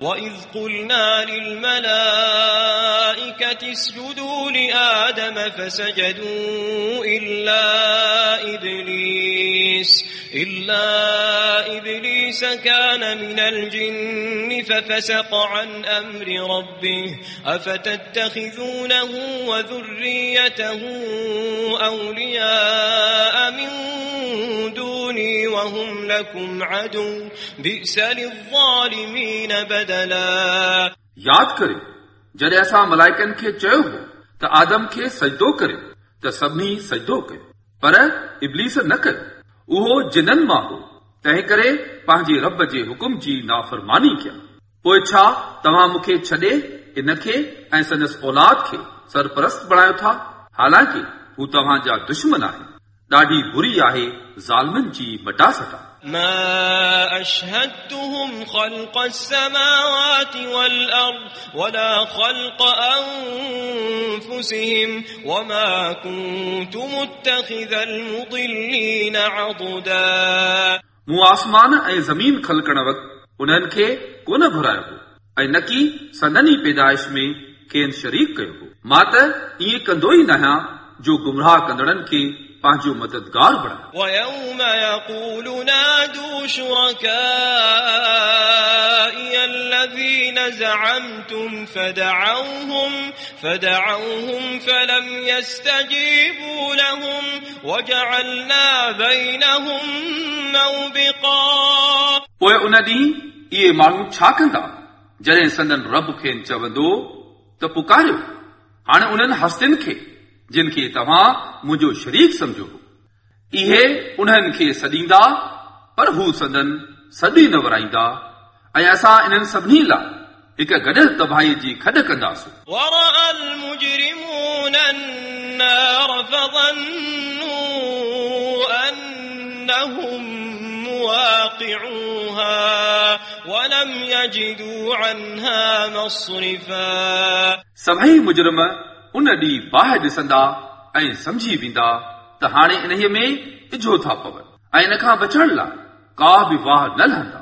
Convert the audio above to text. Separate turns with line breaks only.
وإذ قلنا للملائكة اسجدوا لآدم فسجدوا إلا إبليس إلا إبليس كان من الجن ففسق عن أمر ربه أفتتخذونه وذريته أولياء وهم لكم عدو بئس للظالمين بدلا
यादि करियो जॾहिं असां मलाइकनि खे चयो हो त आदम खे सजदो करियो त सभिनी सजदो कयो पर इब्लीस न कयो उहो जिननि मां हो तंहिं करे पंहिंजे रब जे हुकुम जी नाफ़रमानी कया पोइ छा तव्हां मूंखे छॾे इन खे ऐं संदसि औलाद खे सरपरस्त बणायो था हालांकि हू तव्हांजा दुश्मन आहिनि ॾाढी बुरी आहे ज़ालमनि जी मटासटा
ما أشهدتهم خلق السماوات والأرض ولا خلق أنفسهم وما كنت متخذ المضلين عضدا
मूं आसमान ऐं ज़मीन ख़लकण वक़्तु उन्हनि खे कोन घुरायो हो ऐं न की संदनी पैदाइश में खेनि शरीक कयो हो मां त ईअं कंदो ई न आहियां जो गुमराह कंदड़नि खे पंहिंजो मददगार बणायो
ويوم يقول نادوا شركائي الذين زعمتم فدعوهم فدعوهم فلم يستجيبوا لهم وجعلنا بينهم موبقا
पोइ उन ॾींहुं इहे माण्हू छा कंदा जॾहिं संदन रब खेनि चवंदो त पुकारियो हाणे उन्हनि हस्तियुनि खे जिन खे तव्हां मुंहिंजो शरीक सम्झो हो इहे उन्हनि खे सॾींदा पर हू सदन सदी न वराईंदा ऐं असां इन्हनि सभिनी लाइ हिकु गॾियल तबाही जी खॾ कंदासीं सभई मुजरिम ان ڏينهن باهه ڏسندا ۽ سمجهي ويندا ته هاڻي انهيءَ ۾ اجهو ٿا پون. ۽ ان کان بچڻ لاءِ ڪا به واهه نه لهندا